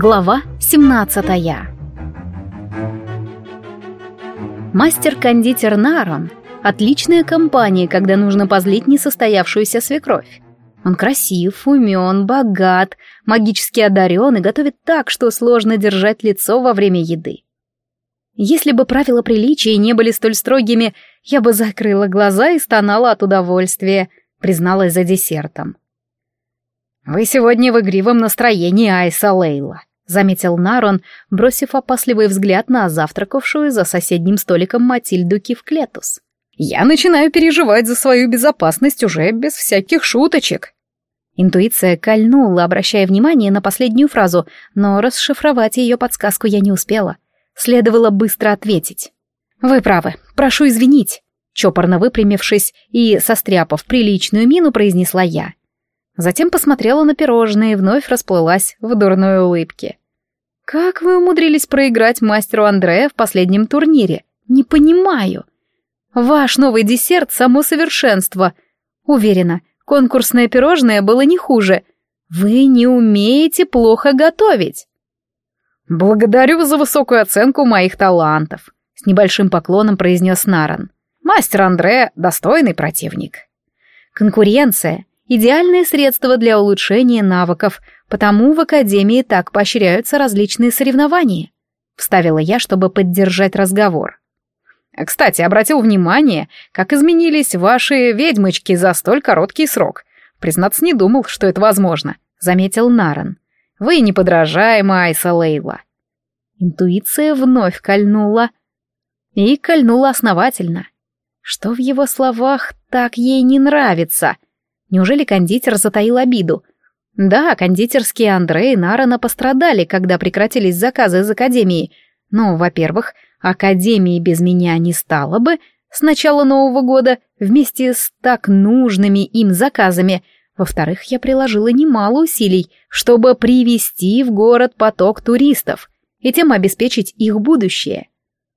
Глава 17 Мастер-кондитер Нарон — отличная компания, когда нужно позлить несостоявшуюся свекровь. Он красив, умен, богат, магически одарен и готовит так, что сложно держать лицо во время еды. Если бы правила приличия не были столь строгими, я бы закрыла глаза и стонала от удовольствия, призналась за десертом. «Вы сегодня в игривом настроении, Айса Лейла», — заметил Нарон, бросив опасливый взгляд на завтракавшую за соседним столиком Матильду Кивклетус. «Я начинаю переживать за свою безопасность уже без всяких шуточек». Интуиция кольнула, обращая внимание на последнюю фразу, но расшифровать ее подсказку я не успела. Следовало быстро ответить. «Вы правы, прошу извинить», — чопорно выпрямившись и состряпав приличную мину, произнесла я. Затем посмотрела на пирожные и вновь расплылась в дурной улыбке. «Как вы умудрились проиграть мастеру Андрея в последнем турнире? Не понимаю. Ваш новый десерт — само совершенство. Уверена, конкурсное пирожное было не хуже. Вы не умеете плохо готовить». «Благодарю за высокую оценку моих талантов», — с небольшим поклоном произнес Наран. «Мастер Андре — достойный противник». Конкуренция идеальное средство для улучшения навыков, потому в Академии так поощряются различные соревнования. Вставила я, чтобы поддержать разговор. Кстати, обратил внимание, как изменились ваши ведьмочки за столь короткий срок. Признаться, не думал, что это возможно, заметил Наран. Вы неподражаемая Айса Лейла. Интуиция вновь кольнула. И кольнула основательно. Что в его словах так ей не нравится — Неужели кондитер затаил обиду? Да, кондитерские Андре и Нарана пострадали, когда прекратились заказы из Академии. Но, во-первых, Академии без меня не стало бы с начала Нового года вместе с так нужными им заказами. Во-вторых, я приложила немало усилий, чтобы привести в город поток туристов и тем обеспечить их будущее.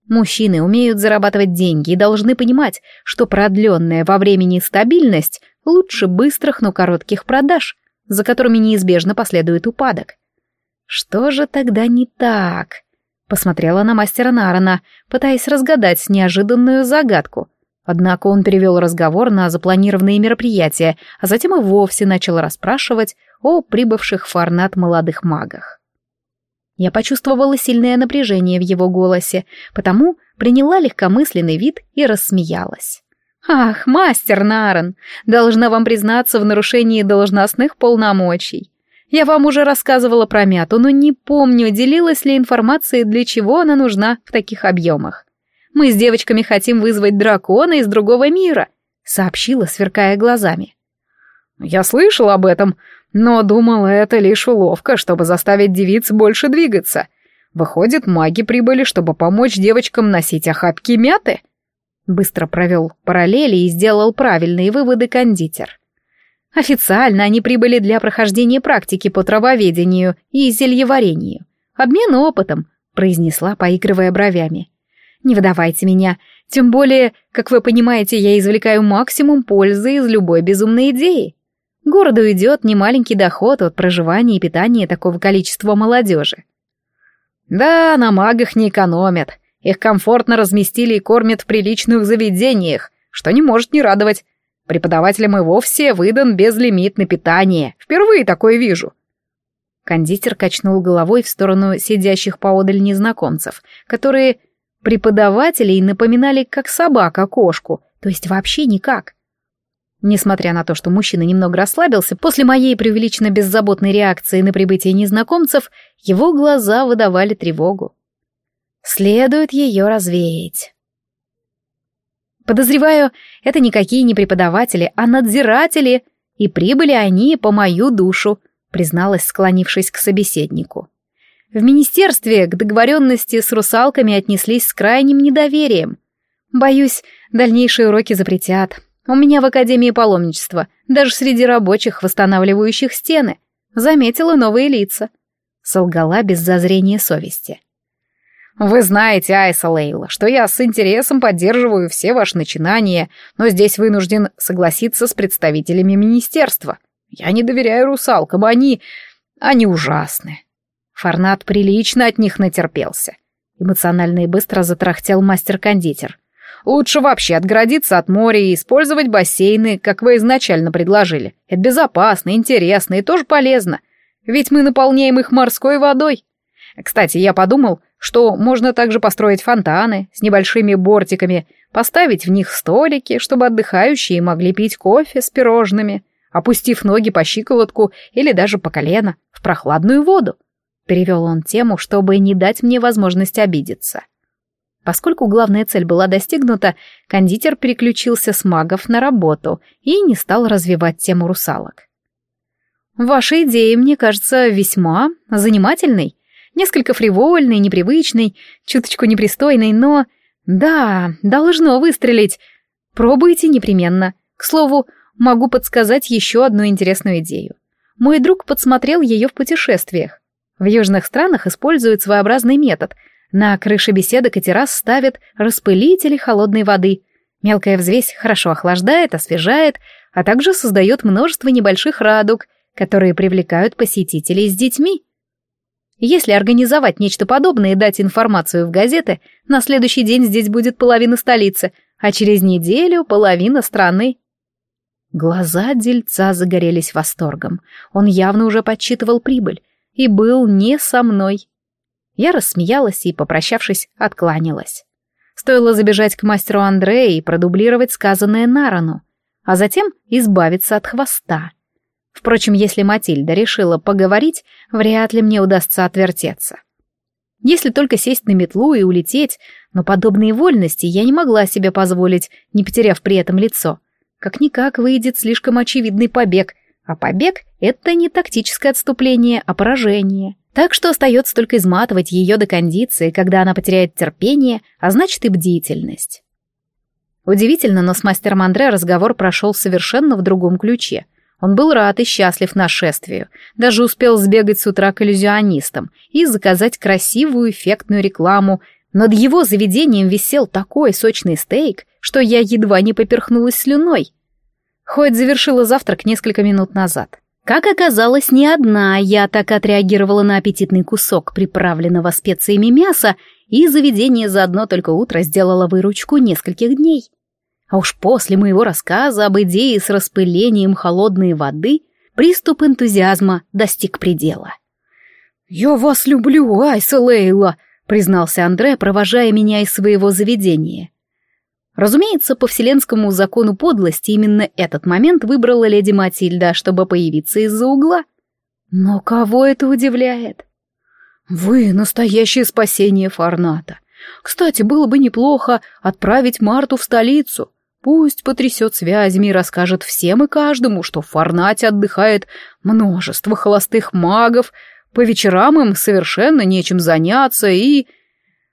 Мужчины умеют зарабатывать деньги и должны понимать, что продленная во времени стабильность лучше быстрых, но коротких продаж, за которыми неизбежно последует упадок. Что же тогда не так? Посмотрела на мастера Нарана, пытаясь разгадать неожиданную загадку. Однако он перевел разговор на запланированные мероприятия, а затем и вовсе начал расспрашивать о прибывших в Фарнат молодых магах. Я почувствовала сильное напряжение в его голосе, потому приняла легкомысленный вид и рассмеялась. «Ах, мастер Нарен, должна вам признаться в нарушении должностных полномочий. Я вам уже рассказывала про мяту, но не помню, делилась ли информацией, для чего она нужна в таких объемах. Мы с девочками хотим вызвать дракона из другого мира», — сообщила, сверкая глазами. «Я слышал об этом, но думала, это лишь уловка, чтобы заставить девиц больше двигаться. Выходит, маги прибыли, чтобы помочь девочкам носить охапки мяты?» Быстро провел параллели и сделал правильные выводы кондитер. Официально они прибыли для прохождения практики по травоведению и зельеварению. Обмен опытом, произнесла, поигрывая бровями. Не выдавайте меня, тем более, как вы понимаете, я извлекаю максимум пользы из любой безумной идеи. Городу идет немаленький доход от проживания и питания такого количества молодежи. Да, на магах не экономят, их комфортно разместили и кормят в приличных заведениях, что не может не радовать. Преподавателям и вовсе выдан безлимит на питание. Впервые такое вижу. Кондитер качнул головой в сторону сидящих поодаль незнакомцев, которые преподавателей напоминали как собака кошку, то есть вообще никак. Несмотря на то, что мужчина немного расслабился, после моей преувеличенно беззаботной реакции на прибытие незнакомцев, его глаза выдавали тревогу. Следует ее развеять. Подозреваю, это никакие не преподаватели, а надзиратели, и прибыли они по мою душу, призналась, склонившись к собеседнику. В министерстве к договоренности с русалками отнеслись с крайним недоверием. Боюсь, дальнейшие уроки запретят. У меня в Академии паломничества, даже среди рабочих, восстанавливающих стены, заметила новые лица. Солгала без зазрения совести. Вы знаете, Айса Лейла, что я с интересом поддерживаю все ваши начинания, но здесь вынужден согласиться с представителями министерства. Я не доверяю русалкам, они... они ужасны. Фарнат прилично от них натерпелся. Эмоционально и быстро затрахтел мастер-кондитер. Лучше вообще отгородиться от моря и использовать бассейны, как вы изначально предложили. Это безопасно, интересно и тоже полезно. Ведь мы наполняем их морской водой. Кстати, я подумал, что можно также построить фонтаны с небольшими бортиками, поставить в них столики, чтобы отдыхающие могли пить кофе с пирожными, опустив ноги по щиколотку или даже по колено в прохладную воду. Перевел он тему, чтобы не дать мне возможность обидеться. Поскольку главная цель была достигнута, кондитер переключился с магов на работу и не стал развивать тему русалок. «Ваша идея, мне кажется, весьма занимательной, несколько фривольной, непривычной, чуточку непристойной, но... Да, должно выстрелить. Пробуйте непременно. К слову, могу подсказать еще одну интересную идею. Мой друг подсмотрел ее в путешествиях. В южных странах используют своеобразный метод — на крыше беседок и террас ставят распылители холодной воды. Мелкая взвесь хорошо охлаждает, освежает, а также создает множество небольших радуг, которые привлекают посетителей с детьми. Если организовать нечто подобное и дать информацию в газеты, на следующий день здесь будет половина столицы, а через неделю половина страны. Глаза дельца загорелись восторгом. Он явно уже подсчитывал прибыль и был не со мной. Я рассмеялась и, попрощавшись, откланялась. Стоило забежать к мастеру Андрея и продублировать сказанное Нарану, а затем избавиться от хвоста. Впрочем, если Матильда решила поговорить, вряд ли мне удастся отвертеться. Если только сесть на метлу и улететь, но подобные вольности я не могла себе позволить, не потеряв при этом лицо. Как-никак выйдет слишком очевидный побег, а побег — это не тактическое отступление, а поражение. Так что остается только изматывать ее до кондиции, когда она потеряет терпение, а значит и бдительность. Удивительно, но с мастером Андре разговор прошел совершенно в другом ключе. Он был рад и счастлив нашествию, даже успел сбегать с утра к иллюзионистам и заказать красивую эффектную рекламу. Над его заведением висел такой сочный стейк, что я едва не поперхнулась слюной. Хоть завершила завтрак несколько минут назад. Как оказалось, не одна я так отреагировала на аппетитный кусок приправленного специями мяса, и заведение за одно только утро сделало выручку нескольких дней. А уж после моего рассказа об идее с распылением холодной воды приступ энтузиазма достиг предела. «Я вас люблю, Айса Лейла», — признался Андре, провожая меня из своего заведения. Разумеется, по вселенскому закону подлости именно этот момент выбрала леди Матильда, чтобы появиться из-за угла. Но кого это удивляет? Вы настоящее спасение Фарната. Кстати, было бы неплохо отправить Марту в столицу. Пусть потрясет связями и расскажет всем и каждому, что в Фарнате отдыхает множество холостых магов, по вечерам им совершенно нечем заняться и...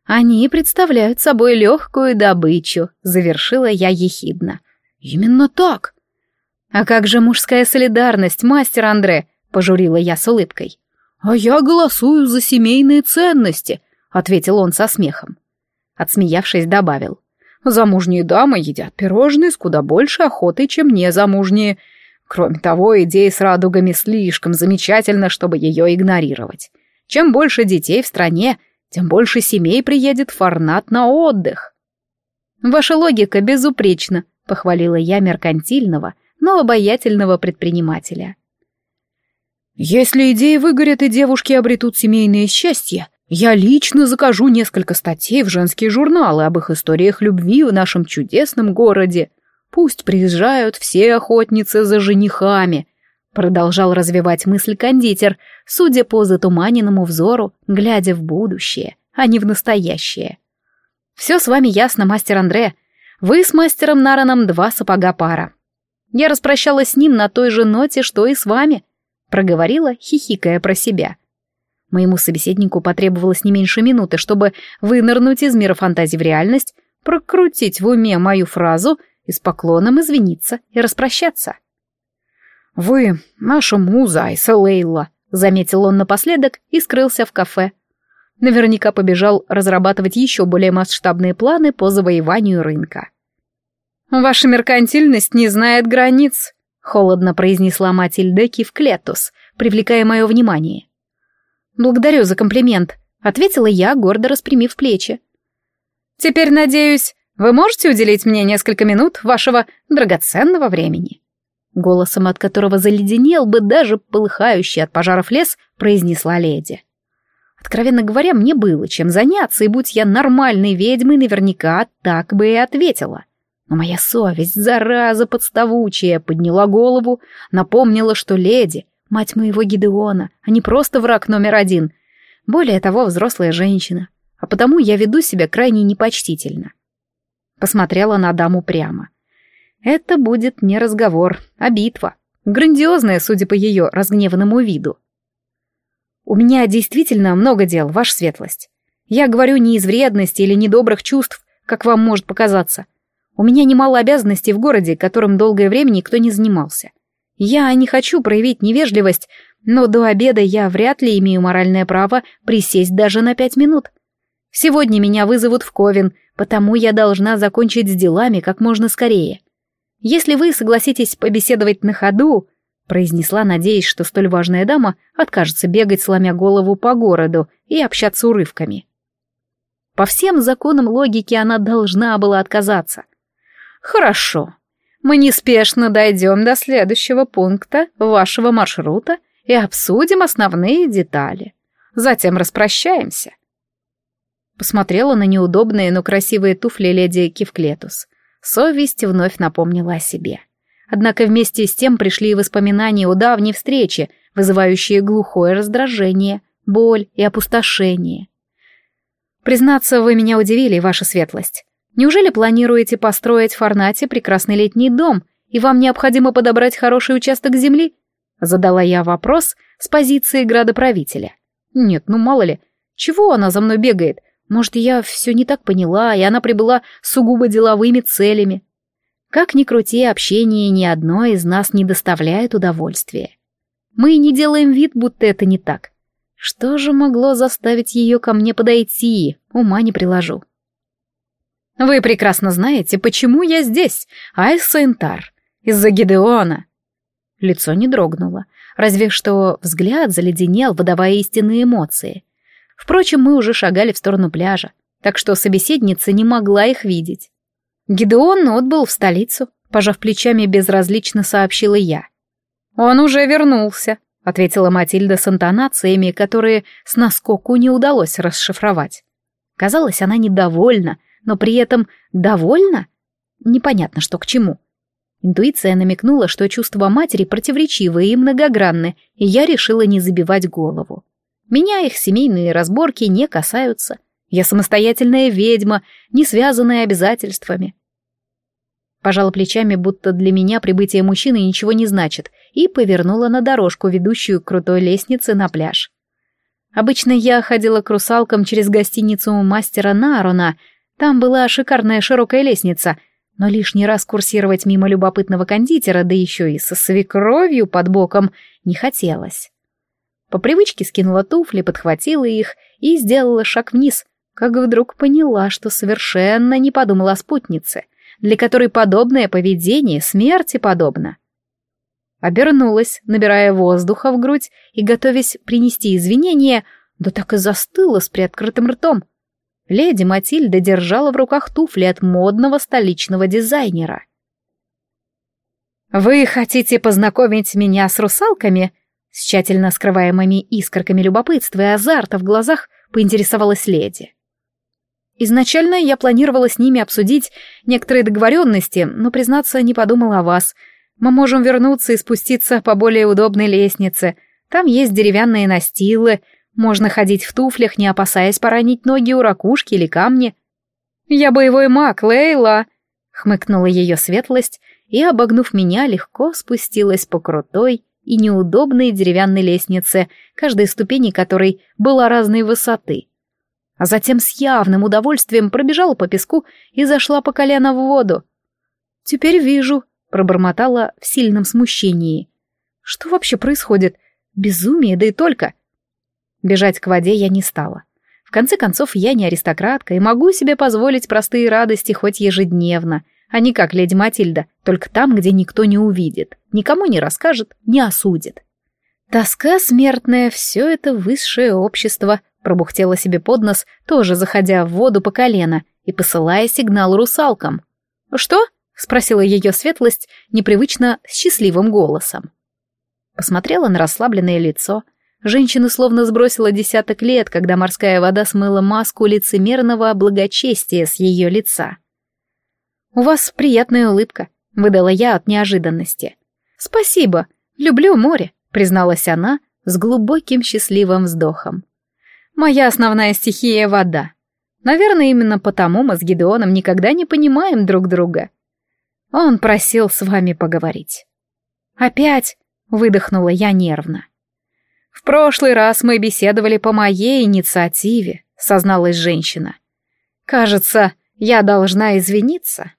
«Они представляют собой легкую добычу», — завершила я ехидно. «Именно так». «А как же мужская солидарность, мастер Андре?» — пожурила я с улыбкой. «А я голосую за семейные ценности», — ответил он со смехом. Отсмеявшись, добавил. «Замужние дамы едят пирожные с куда больше охотой, чем незамужние. Кроме того, идея с радугами слишком замечательна, чтобы ее игнорировать. Чем больше детей в стране, тем больше семей приедет в Фарнат на отдых. Ваша логика безупречна, похвалила я меркантильного, но обаятельного предпринимателя. Если идеи выгорят и девушки обретут семейное счастье, я лично закажу несколько статей в женские журналы об их историях любви в нашем чудесном городе. Пусть приезжают все охотницы за женихами, Продолжал развивать мысль кондитер, судя по затуманенному взору, глядя в будущее, а не в настоящее. «Все с вами ясно, мастер Андре. Вы с мастером Нараном два сапога пара. Я распрощалась с ним на той же ноте, что и с вами», — проговорила, хихикая про себя. Моему собеседнику потребовалось не меньше минуты, чтобы вынырнуть из мира фантазии в реальность, прокрутить в уме мою фразу и с поклоном извиниться и распрощаться. «Вы наша муза, Айса Лейла», — заметил он напоследок и скрылся в кафе. Наверняка побежал разрабатывать еще более масштабные планы по завоеванию рынка. «Ваша меркантильность не знает границ», — холодно произнесла Матильда Кивклетус, привлекая мое внимание. «Благодарю за комплимент», — ответила я, гордо распрямив плечи. «Теперь, надеюсь, вы можете уделить мне несколько минут вашего драгоценного времени?» Голосом, от которого заледенел бы даже полыхающий от пожаров лес, произнесла леди. Откровенно говоря, мне было чем заняться, и будь я нормальной ведьмой, наверняка так бы и ответила. Но моя совесть, зараза подставучая, подняла голову, напомнила, что леди — мать моего Гидеона, а не просто враг номер один. Более того, взрослая женщина. А потому я веду себя крайне непочтительно. Посмотрела на даму прямо. Это будет не разговор, а битва. Грандиозная, судя по ее разгневанному виду. У меня действительно много дел, ваша светлость. Я говорю не из вредности или недобрых чувств, как вам может показаться. У меня немало обязанностей в городе, которым долгое время никто не занимался. Я не хочу проявить невежливость, но до обеда я вряд ли имею моральное право присесть даже на пять минут. Сегодня меня вызовут в Ковен, потому я должна закончить с делами как можно скорее. Если вы согласитесь побеседовать на ходу, произнесла, надеясь, что столь важная дама откажется бегать, сломя голову по городу и общаться урывками. По всем законам логики она должна была отказаться — Хорошо. Мы неспешно дойдем до следующего пункта вашего маршрута и обсудим основные детали. Затем распрощаемся. Посмотрела на неудобные, но красивые туфли леди Кивклетус. Совесть вновь напомнила о себе. Однако вместе с тем пришли и воспоминания о давней встрече, вызывающие глухое раздражение, боль и опустошение. «Признаться, вы меня удивили, ваша светлость. Неужели планируете построить в Фарнате прекрасный летний дом, и вам необходимо подобрать хороший участок земли? Задала я вопрос с позиции градоправителя. Нет, ну мало ли, чего она за мной бегает? Может, я все не так поняла, и она прибыла сугубо деловыми целями. Как ни крути, общение ни одной из нас не доставляет удовольствия. Мы не делаем вид, будто это не так. Что же могло заставить ее ко мне подойти, ума не приложу. Вы прекрасно знаете, почему я здесь, Айса Интар. Из-за Гидеона. Лицо не дрогнуло, разве что взгляд заледенел, выдавая истинные эмоции. Впрочем, мы уже шагали в сторону пляжа, так что собеседница не могла их видеть. Гидеон отбыл в столицу, пожав плечами, безразлично сообщила я. «Он уже вернулся», — ответила Матильда с интонациями, которые с наскоку не удалось расшифровать. Казалось, она недовольна, но при этом довольна? Непонятно, что к чему. Интуиция намекнула, что чувства матери противоречивы и многогранны, и я решила не забивать голову. Меня их семейные разборки не касаются. Я самостоятельная ведьма, не связанная обязательствами. Пожала плечами, будто для меня прибытие мужчины ничего не значит, и повернула на дорожку, ведущую к крутой лестнице на пляж. Обычно я ходила к русалкам через гостиницу мастера Нарона, там была шикарная широкая лестница, но лишний раз курсировать мимо любопытного кондитера, да еще и со свекровью под боком, не хотелось. По привычке скинула туфли, подхватила их и сделала шаг вниз, как вдруг поняла, что совершенно не подумала о спутнице, для которой подобное поведение смерти подобно. Обернулась, набирая воздуха в грудь и готовясь принести извинения, да так и застыла с приоткрытым ртом — леди Матильда держала в руках туфли от модного столичного дизайнера. «Вы хотите познакомить меня с русалками?» С тщательно скрываемыми искорками любопытства и азарта в глазах поинтересовалась леди. Изначально я планировала с ними обсудить некоторые договоренности, но, признаться, не подумала о вас. Мы можем вернуться и спуститься по более удобной лестнице. Там есть деревянные настилы, можно ходить в туфлях, не опасаясь поранить ноги у ракушки или камни. «Я боевой маг, Лейла!» — хмыкнула ее светлость и, обогнув меня, легко спустилась по крутой и неудобной деревянной лестнице, каждая ступени которой была разной высоты. А затем с явным удовольствием пробежала по песку и зашла по колено в воду. «Теперь вижу», — пробормотала в сильном смущении. «Что вообще происходит? Безумие, да и только. Бежать к воде я не стала. В конце концов, я не аристократка и могу себе позволить простые радости хоть ежедневно, а не как леди Матильда, только там, где никто не увидит, никому не расскажет, не осудит. Тоска смертная, все это высшее общество, пробухтела себе под нос, тоже заходя в воду по колено и посылая сигнал русалкам. «Что?» — спросила ее светлость непривычно счастливым голосом. Посмотрела на расслабленное лицо. Женщина словно сбросила десяток лет, когда морская вода смыла маску лицемерного благочестия с ее лица. «У вас приятная улыбка», — выдала я от неожиданности. «Спасибо, люблю море», — призналась она с глубоким счастливым вздохом. «Моя основная стихия — вода. Наверное, именно потому мы с Гидеоном никогда не понимаем друг друга. Он просил с вами поговорить». «Опять?» — выдохнула я нервно. «В прошлый раз мы беседовали по моей инициативе», — созналась женщина. «Кажется, я должна извиниться».